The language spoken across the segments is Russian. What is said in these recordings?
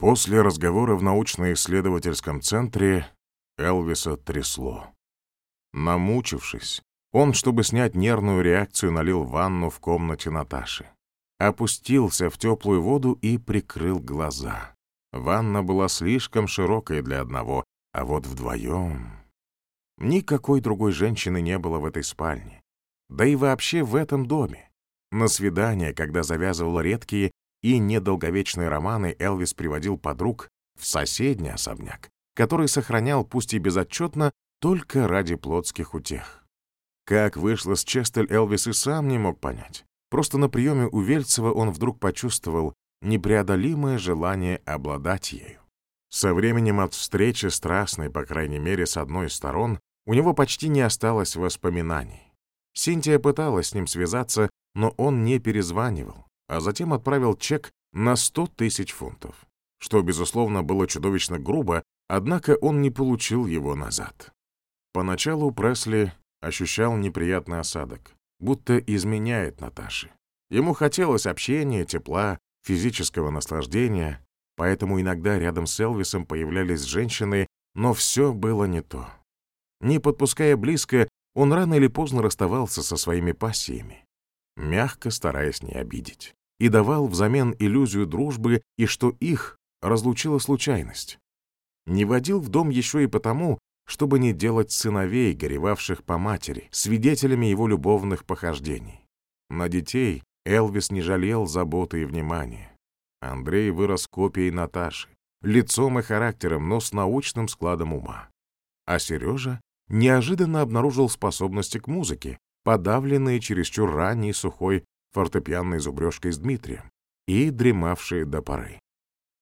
После разговора в научно-исследовательском центре Элвиса трясло. Намучившись, он, чтобы снять нервную реакцию, налил ванну в комнате Наташи. Опустился в теплую воду и прикрыл глаза. Ванна была слишком широкой для одного, а вот вдвоем... Никакой другой женщины не было в этой спальне. Да и вообще в этом доме. На свидание, когда завязывал редкие и недолговечные романы, Элвис приводил подруг в соседний особняк, который сохранял, пусть и безотчетно, только ради плотских утех. Как вышло с Честель, Элвис и сам не мог понять. Просто на приеме у Вельцева он вдруг почувствовал непреодолимое желание обладать ею. Со временем от встречи страстной, по крайней мере, с одной из сторон, у него почти не осталось воспоминаний. Синтия пыталась с ним связаться, но он не перезванивал, а затем отправил чек на 100 тысяч фунтов, что, безусловно, было чудовищно грубо, однако он не получил его назад. Поначалу Пресли ощущал неприятный осадок, будто изменяет Наташе. Ему хотелось общения, тепла, физического наслаждения, поэтому иногда рядом с Элвисом появлялись женщины, но все было не то. Не подпуская близко, он рано или поздно расставался со своими пассиями, мягко стараясь не обидеть, и давал взамен иллюзию дружбы и что их разлучила случайность. Не водил в дом еще и потому, чтобы не делать сыновей, горевавших по матери, свидетелями его любовных похождений. На детей Элвис не жалел заботы и внимания. Андрей вырос копией Наташи, лицом и характером, но с научным складом ума. А Сережа неожиданно обнаружил способности к музыке, подавленные чересчур ранней сухой фортепианной зубрежкой с Дмитрием и дремавшие до поры.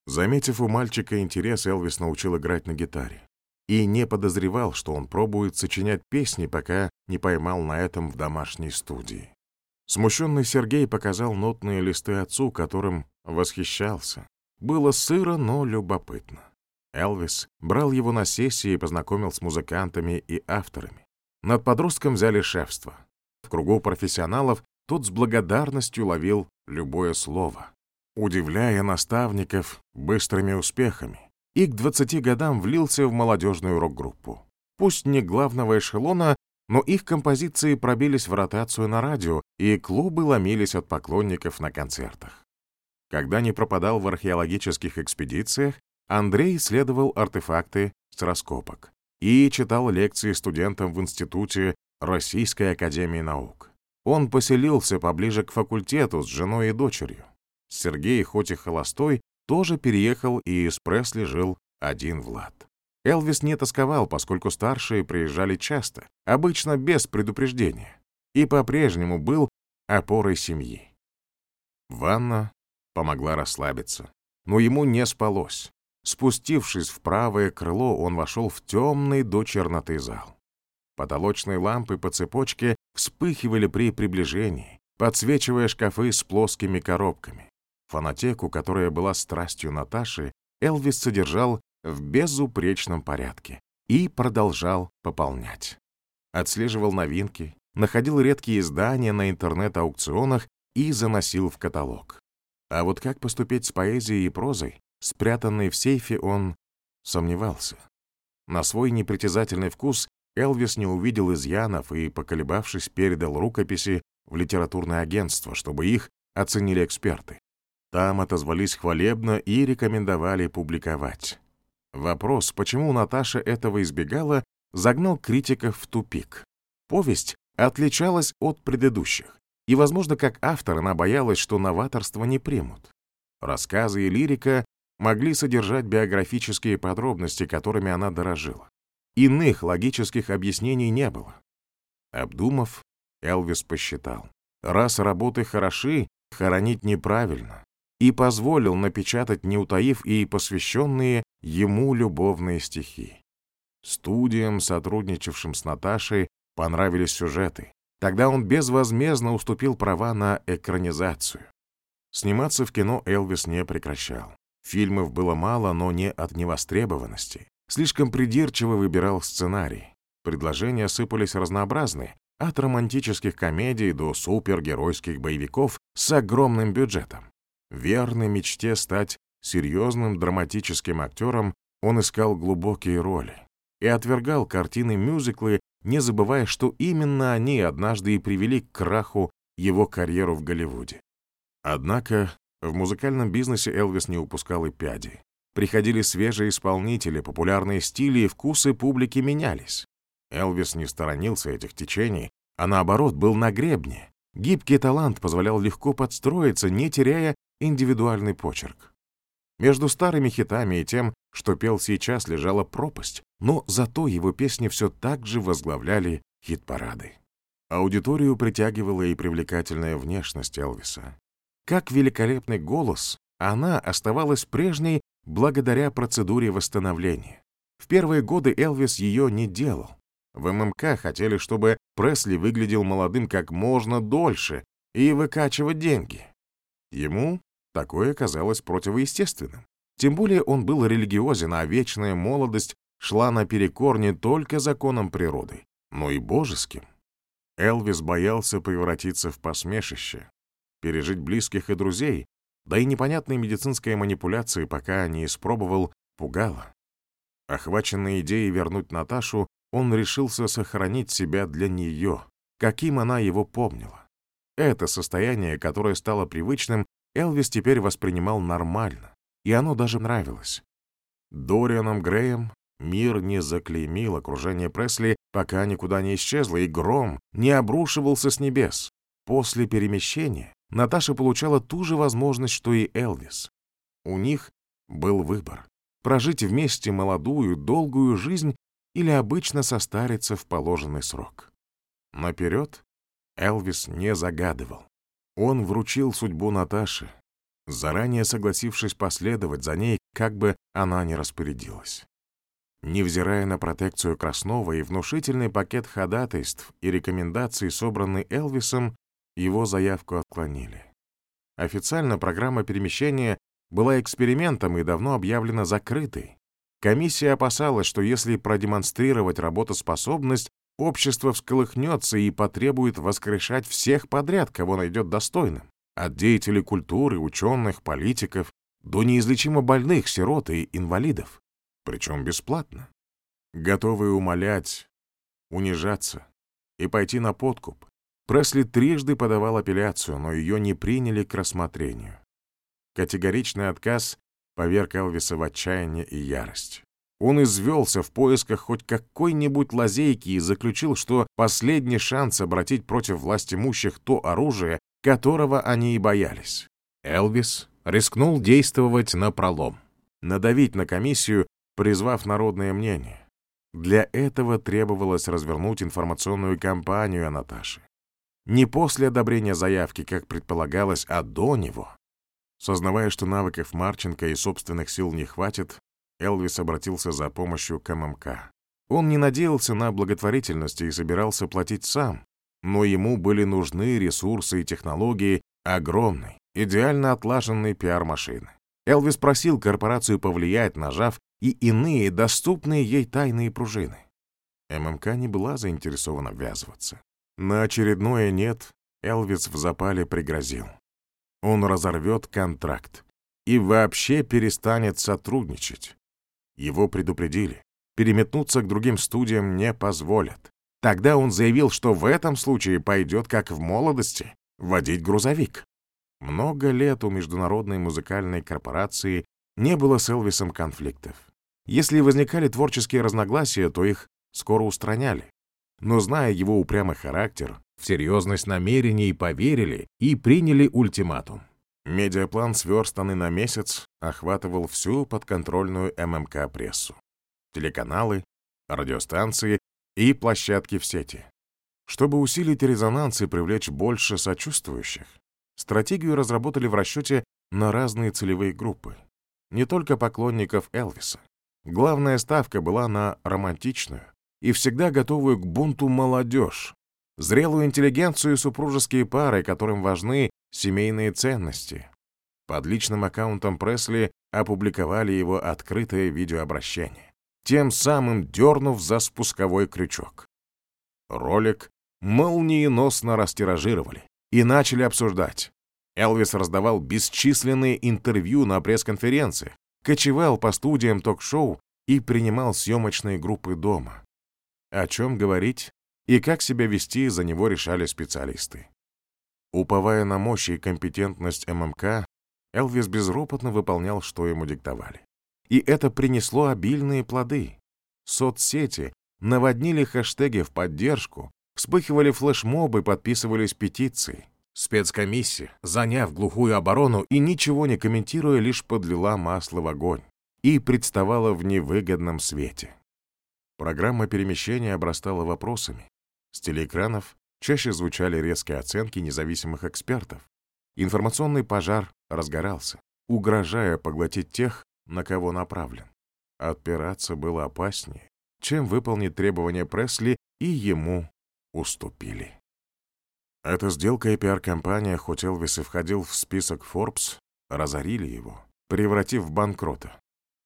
Заметив у мальчика интерес, Элвис научил играть на гитаре и не подозревал, что он пробует сочинять песни, пока не поймал на этом в домашней студии. Смущенный Сергей показал нотные листы отцу, которым восхищался. Было сыро, но любопытно. Элвис брал его на сессии и познакомил с музыкантами и авторами. Над подростком взяли шефство. В кругу профессионалов тот с благодарностью ловил любое слово, удивляя наставников быстрыми успехами, и к 20 годам влился в молодежную рок-группу. Пусть не главного эшелона, но их композиции пробились в ротацию на радио, и клубы ломились от поклонников на концертах. Когда не пропадал в археологических экспедициях, Андрей исследовал артефакты с раскопок и читал лекции студентам в Институте Российской Академии Наук. Он поселился поближе к факультету с женой и дочерью. Сергей, хоть и холостой, тоже переехал и из Пресли жил один Влад. Элвис не тосковал, поскольку старшие приезжали часто, обычно без предупреждения, и по-прежнему был опорой семьи. Ванна помогла расслабиться, но ему не спалось. Спустившись в правое крыло, он вошел в темный до черноты зал. Потолочные лампы по цепочке вспыхивали при приближении, подсвечивая шкафы с плоскими коробками. Фонотеку, которая была страстью Наташи, Элвис содержал в безупречном порядке и продолжал пополнять. Отслеживал новинки, находил редкие издания на интернет-аукционах и заносил в каталог. А вот как поступить с поэзией и прозой, Спрятанный в сейфе, он сомневался. На свой непритязательный вкус Элвис не увидел изъянов и, поколебавшись, передал рукописи в литературное агентство, чтобы их оценили эксперты. Там отозвались хвалебно и рекомендовали публиковать. Вопрос, почему Наташа этого избегала, загнал критиков в тупик. Повесть отличалась от предыдущих, и, возможно, как автор она боялась, что новаторство не примут. Рассказы и лирика могли содержать биографические подробности, которыми она дорожила. Иных логических объяснений не было. Обдумав, Элвис посчитал, раз работы хороши, хоронить неправильно, и позволил напечатать, не утаив и посвященные ему любовные стихи. Студиям, сотрудничавшим с Наташей, понравились сюжеты. Тогда он безвозмездно уступил права на экранизацию. Сниматься в кино Элвис не прекращал. Фильмов было мало, но не от невостребованности. Слишком придирчиво выбирал сценарий. Предложения сыпались разнообразные, от романтических комедий до супергеройских боевиков с огромным бюджетом. Верной мечте стать Серьезным драматическим актером он искал глубокие роли и отвергал картины-мюзиклы, не забывая, что именно они однажды и привели к краху его карьеру в Голливуде. Однако в музыкальном бизнесе Элвис не упускал и пяди. Приходили свежие исполнители, популярные стили и вкусы публики менялись. Элвис не сторонился этих течений, а наоборот был на гребне. Гибкий талант позволял легко подстроиться, не теряя индивидуальный почерк. Между старыми хитами и тем, что пел сейчас, лежала пропасть, но зато его песни все так же возглавляли хит-парады. Аудиторию притягивала и привлекательная внешность Элвиса. Как великолепный голос, она оставалась прежней благодаря процедуре восстановления. В первые годы Элвис ее не делал. В ММК хотели, чтобы Пресли выглядел молодым как можно дольше и выкачивать деньги. Ему такое казалось противоестественным. Тем более он был религиозен, а вечная молодость шла наперекор не только законам природы, но и божеским. Элвис боялся превратиться в посмешище, пережить близких и друзей, да и непонятные медицинские манипуляции, пока не испробовал, пугало. Охваченный идеей вернуть Наташу, он решился сохранить себя для нее, каким она его помнила. Это состояние, которое стало привычным, Элвис теперь воспринимал нормально, и оно даже нравилось. Дорианом Греем мир не заклеймил окружение Пресли, пока никуда не исчезло, и гром не обрушивался с небес. После перемещения Наташа получала ту же возможность, что и Элвис. У них был выбор — прожить вместе молодую, долгую жизнь или обычно состариться в положенный срок. Наперед Элвис не загадывал. Он вручил судьбу Наташе, заранее согласившись последовать за ней, как бы она ни распорядилась. Невзирая на протекцию Краснова и внушительный пакет ходатайств и рекомендаций, собранный Элвисом, его заявку отклонили. Официально программа перемещения была экспериментом и давно объявлена закрытой. Комиссия опасалась, что если продемонстрировать работоспособность, общество всколыхнется и потребует воскрешать всех подряд, кого найдет достойным. От деятелей культуры, ученых, политиков до неизлечимо больных, сирот и инвалидов. Причем бесплатно. Готовые умолять, унижаться и пойти на подкуп. Пресли трижды подавал апелляцию, но ее не приняли к рассмотрению. Категоричный отказ поверг Элвиса в отчаяние и ярость. Он извелся в поисках хоть какой-нибудь лазейки и заключил, что последний шанс обратить против власть имущих то оружие, которого они и боялись. Элвис рискнул действовать на пролом, надавить на комиссию, призвав народное мнение. Для этого требовалось развернуть информационную кампанию о Наташе. Не после одобрения заявки, как предполагалось, а до него. Сознавая, что навыков Марченко и собственных сил не хватит, Элвис обратился за помощью к ММК. Он не надеялся на благотворительность и собирался платить сам, но ему были нужны ресурсы и технологии огромной, идеально отлаженной пиар-машины. Элвис просил корпорацию повлиять, нажав и иные доступные ей тайные пружины. ММК не была заинтересована ввязываться. На очередное «нет» Элвис в запале пригрозил. Он разорвет контракт и вообще перестанет сотрудничать. Его предупредили. Переметнуться к другим студиям не позволят. Тогда он заявил, что в этом случае пойдет, как в молодости, водить грузовик. Много лет у международной музыкальной корпорации не было с Элвисом конфликтов. Если возникали творческие разногласия, то их скоро устраняли. Но зная его упрямый характер, в серьезность намерений поверили и приняли ультиматум. Медиаплан, сверстанный на месяц, охватывал всю подконтрольную ММК прессу. Телеканалы, радиостанции и площадки в сети. Чтобы усилить резонанс и привлечь больше сочувствующих, стратегию разработали в расчете на разные целевые группы. Не только поклонников Элвиса. Главная ставка была на романтичную и всегда готовую к бунту молодежь, зрелую интеллигенцию и супружеские пары, которым важны семейные ценности. Под личным аккаунтом Пресли опубликовали его открытое видеообращение, тем самым дернув за спусковой крючок. Ролик молниеносно растиражировали и начали обсуждать. Элвис раздавал бесчисленные интервью на пресс-конференциях, кочевал по студиям ток-шоу и принимал съемочные группы дома. О чем говорить и как себя вести за него решали специалисты. Уповая на мощь и компетентность ММК, Элвис безропотно выполнял, что ему диктовали. И это принесло обильные плоды. Соцсети наводнили хэштеги в поддержку, вспыхивали флешмобы, подписывались петиции. Спецкомиссия, заняв глухую оборону и ничего не комментируя, лишь подлила масло в огонь и представала в невыгодном свете. Программа перемещения обрастала вопросами. С телеэкранов чаще звучали резкие оценки независимых экспертов. Информационный пожар разгорался, угрожая поглотить тех, на кого направлен. Отпираться было опаснее, чем выполнить требования Пресли, и ему уступили. Эта сделка и пиар-компания, хоть Элвис и входил в список Forbes, разорили его, превратив в банкрота.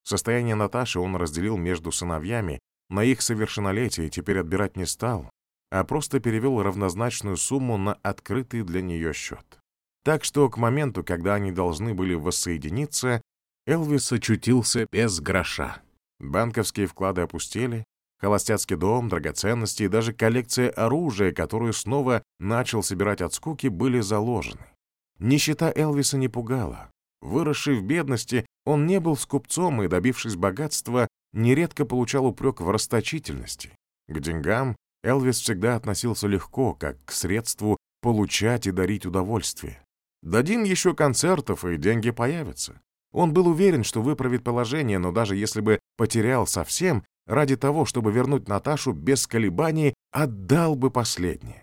Состояние Наташи он разделил между сыновьями, на их совершеннолетие теперь отбирать не стал, а просто перевел равнозначную сумму на открытый для нее счет. Так что к моменту, когда они должны были воссоединиться, Элвис очутился без гроша. Банковские вклады опустели, холостяцкий дом, драгоценности и даже коллекция оружия, которую снова начал собирать от скуки, были заложены. Нищета Элвиса не пугала. Выросший в бедности, он не был скупцом и, добившись богатства, нередко получал упрек в расточительности. К деньгам Элвис всегда относился легко, как к средству получать и дарить удовольствие. Дадим еще концертов, и деньги появятся. Он был уверен, что выправит положение, но даже если бы потерял совсем, ради того, чтобы вернуть Наташу без колебаний, отдал бы последнее.